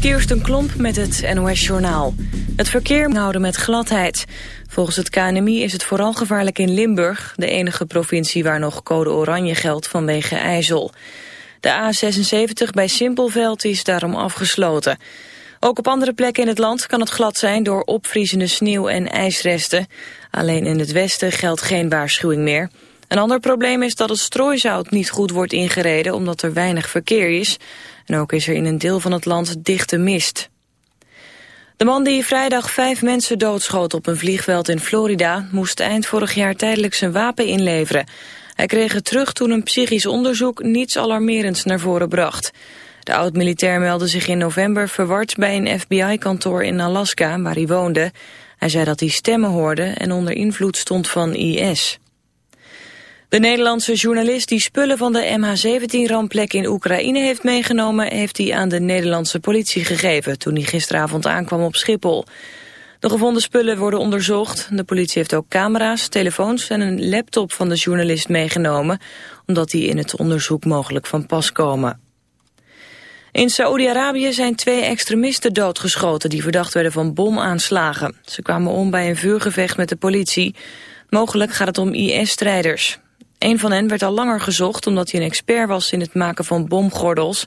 Kirsten Klomp met het NOS-journaal. Het verkeer houden met gladheid. Volgens het KNMI is het vooral gevaarlijk in Limburg... de enige provincie waar nog code oranje geldt vanwege IJssel. De A76 bij Simpelveld is daarom afgesloten. Ook op andere plekken in het land kan het glad zijn... door opvriezende sneeuw en ijsresten. Alleen in het westen geldt geen waarschuwing meer... Een ander probleem is dat het strooizout niet goed wordt ingereden omdat er weinig verkeer is. En ook is er in een deel van het land dichte mist. De man die vrijdag vijf mensen doodschoot op een vliegveld in Florida... moest eind vorig jaar tijdelijk zijn wapen inleveren. Hij kreeg het terug toen een psychisch onderzoek niets alarmerends naar voren bracht. De oud-militair meldde zich in november verward bij een FBI-kantoor in Alaska, waar hij woonde. Hij zei dat hij stemmen hoorde en onder invloed stond van IS. De Nederlandse journalist die spullen van de MH17-rampplek in Oekraïne heeft meegenomen... heeft hij aan de Nederlandse politie gegeven toen hij gisteravond aankwam op Schiphol. De gevonden spullen worden onderzocht. De politie heeft ook camera's, telefoons en een laptop van de journalist meegenomen... omdat die in het onderzoek mogelijk van pas komen. In Saoedi-Arabië zijn twee extremisten doodgeschoten... die verdacht werden van bomaanslagen. Ze kwamen om bij een vuurgevecht met de politie. Mogelijk gaat het om IS-strijders. Een van hen werd al langer gezocht omdat hij een expert was in het maken van bomgordels.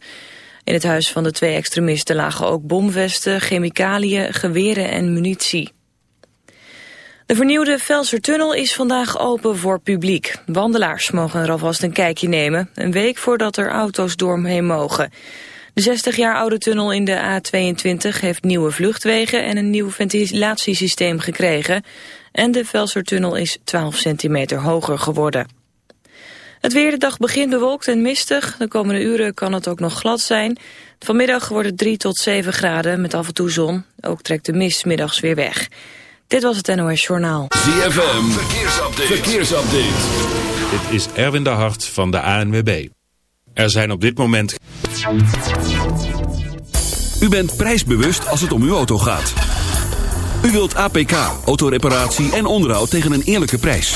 In het huis van de twee extremisten lagen ook bomvesten, chemicaliën, geweren en munitie. De vernieuwde Velsertunnel is vandaag open voor publiek. Wandelaars mogen er alvast een kijkje nemen, een week voordat er auto's doorheen mogen. De 60 jaar oude tunnel in de A22 heeft nieuwe vluchtwegen en een nieuw ventilatiesysteem gekregen. En de Velsertunnel is 12 centimeter hoger geworden. Het weer de dag begint bewolkt en mistig. De komende uren kan het ook nog glad zijn. Vanmiddag wordt het 3 tot 7 graden met af en toe zon. Ook trekt de mist middags weer weg. Dit was het NOS Journaal. ZFM, verkeersupdate. verkeersupdate. Dit is Erwin de Hart van de ANWB. Er zijn op dit moment... U bent prijsbewust als het om uw auto gaat. U wilt APK, autoreparatie en onderhoud tegen een eerlijke prijs.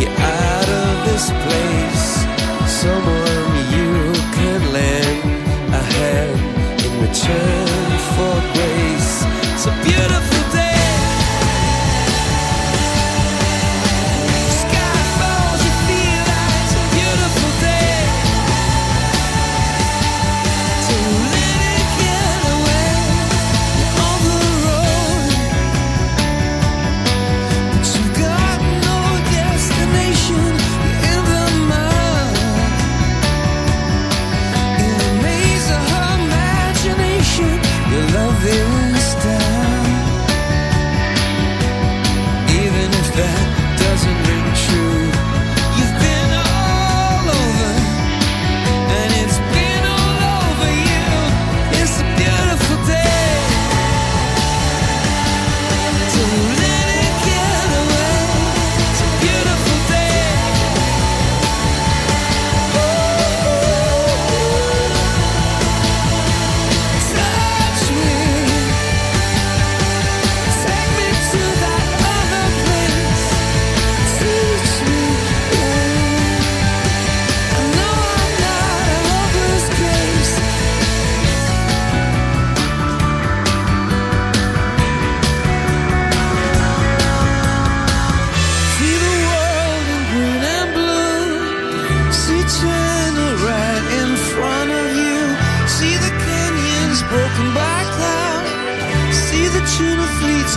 you out of this place. Someone you can lend a hand in return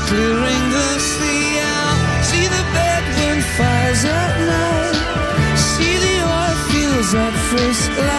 clearing the sea out. See the fires at night. See the oil fields at first light.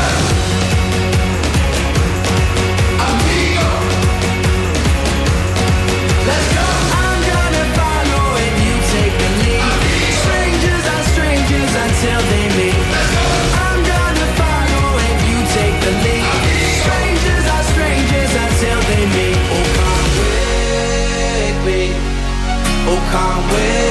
come with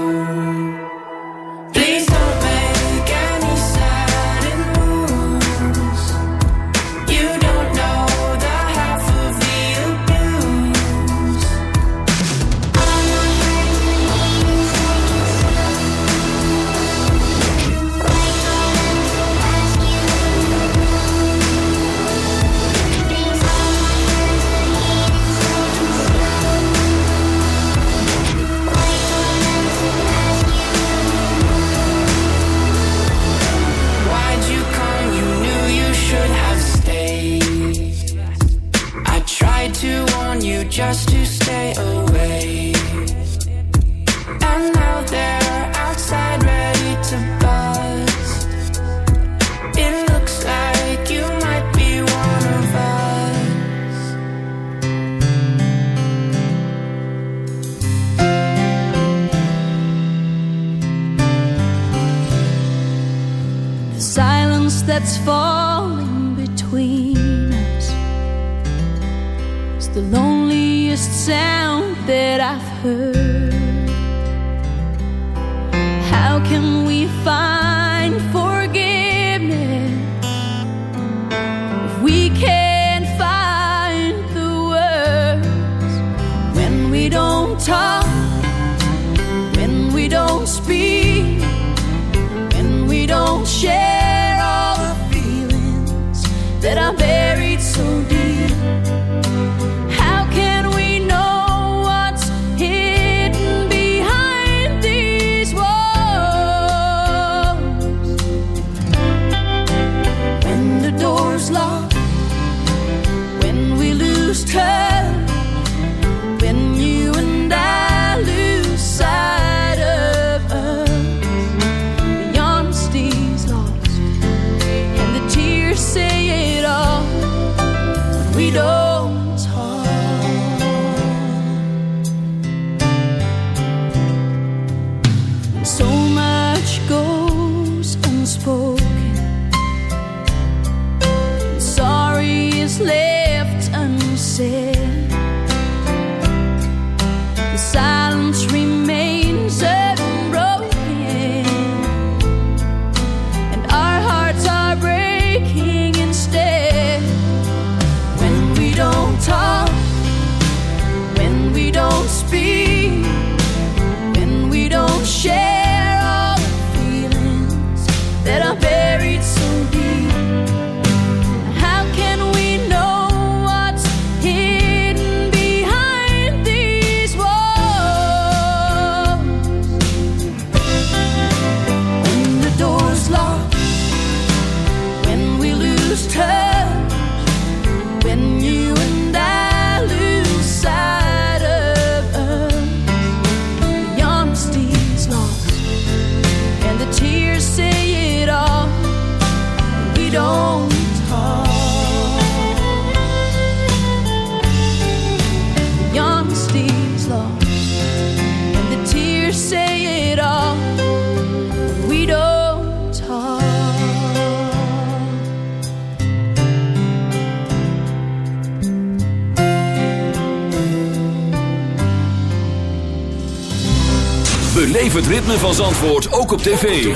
van Zandvoort ook op tv.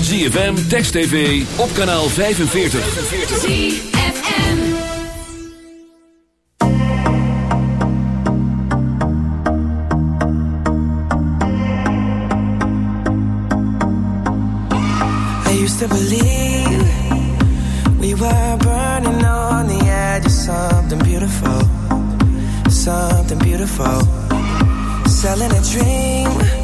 ZFM, Text TV, op kanaal 45. ZFM I used to believe We were burning on the edge of something beautiful Something beautiful Selling a dream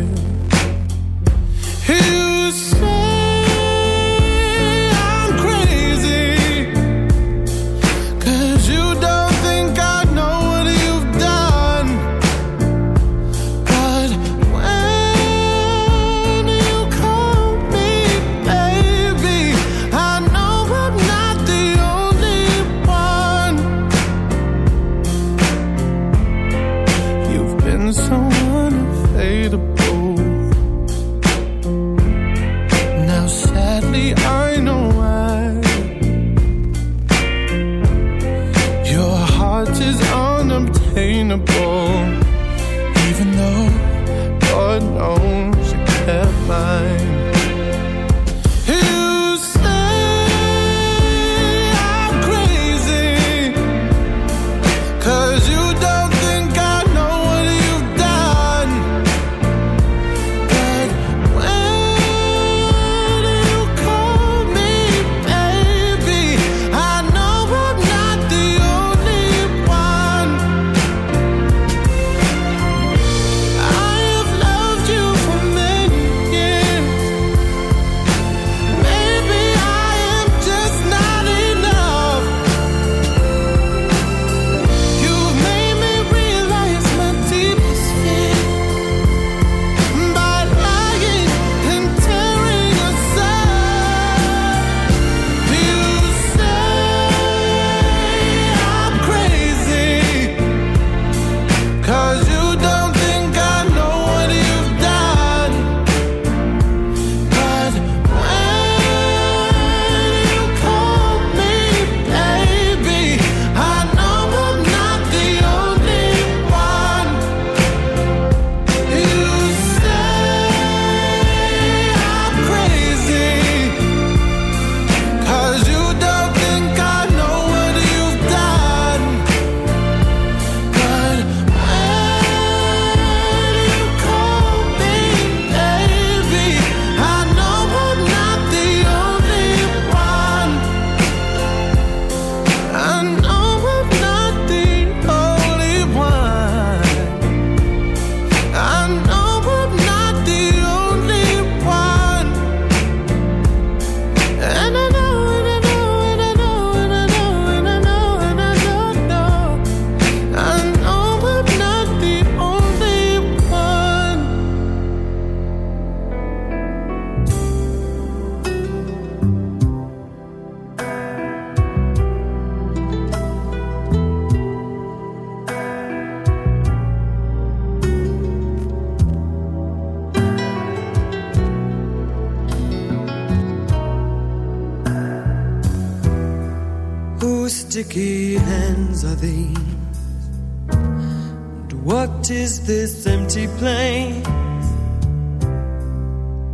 What is this empty plane?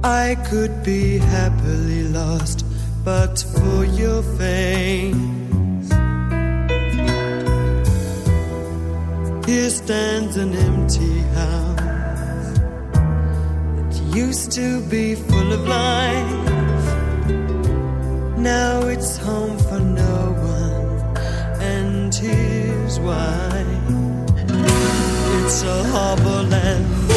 I could be happily lost, but for your fame. Here stands an empty house that used to be full of life. Now it's home for no one, and here's why it's a harbor land.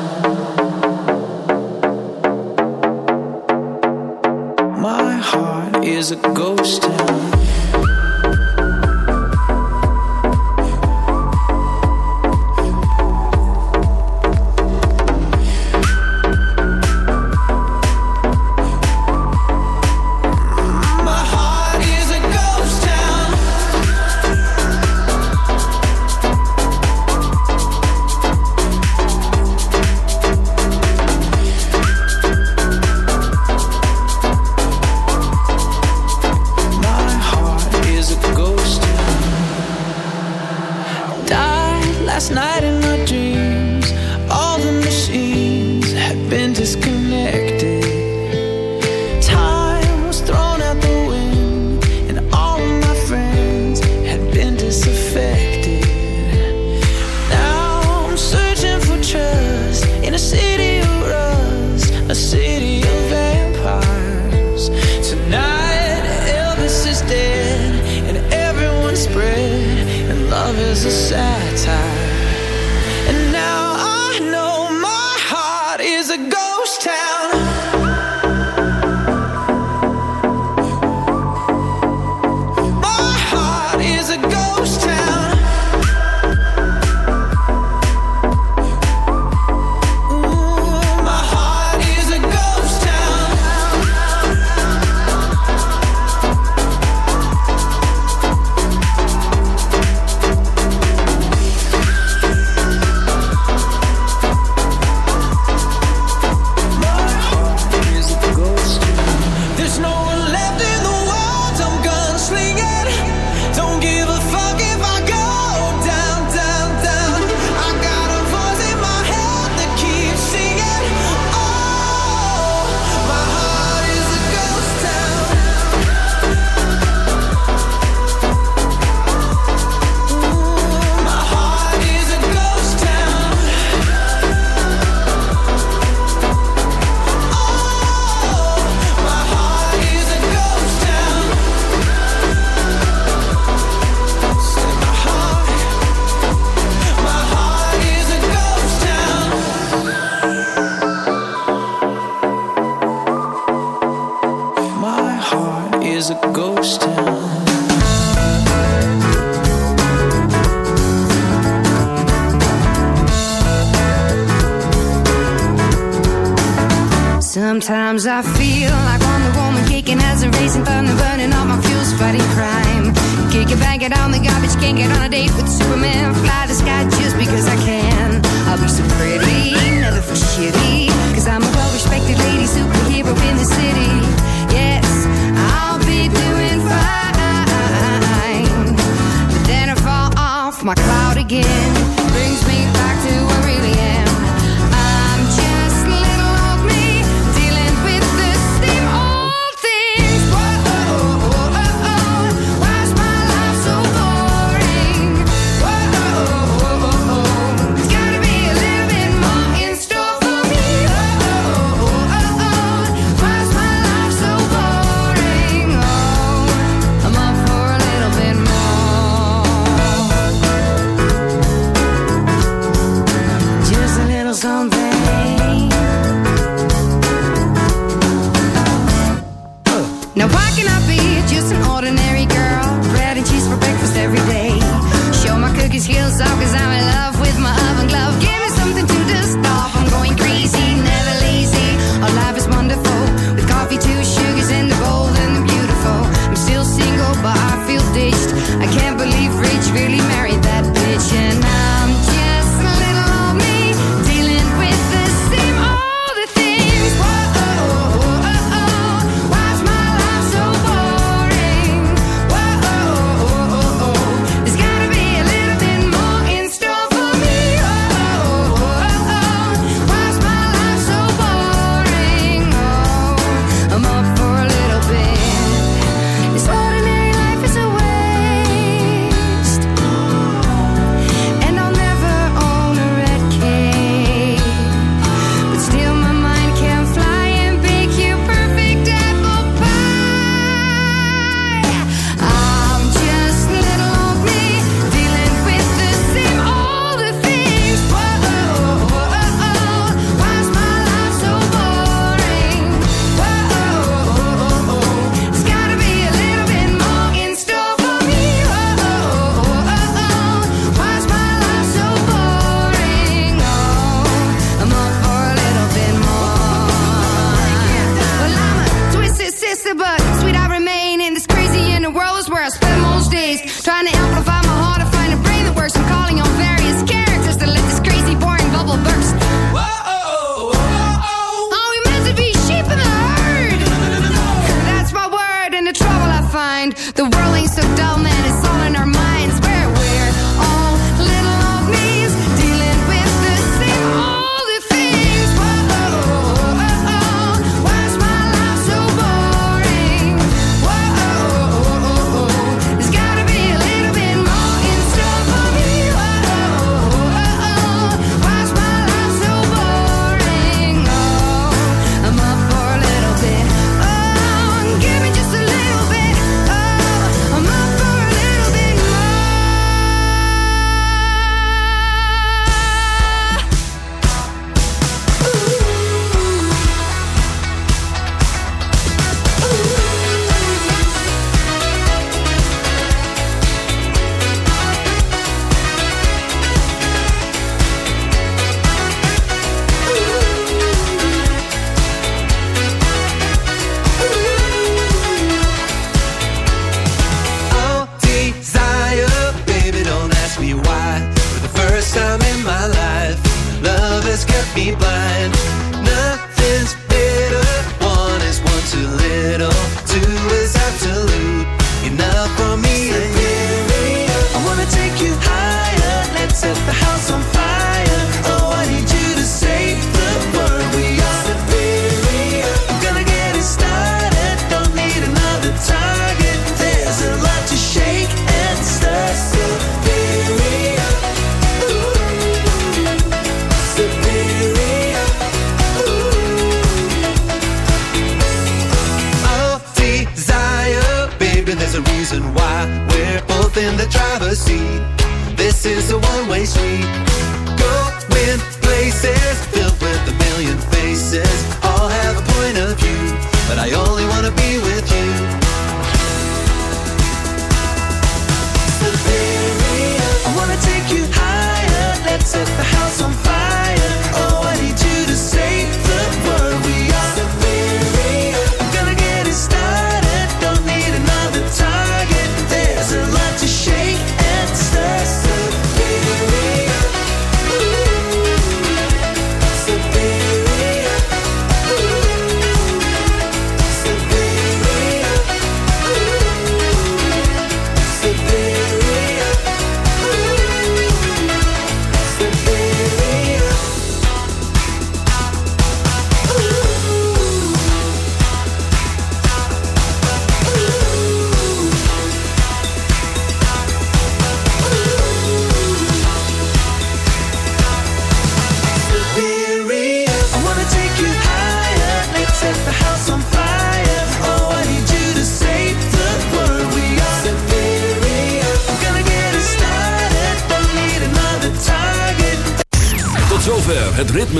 is a ghost town. Sometimes I feel